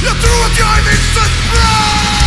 You threw a diamond for pride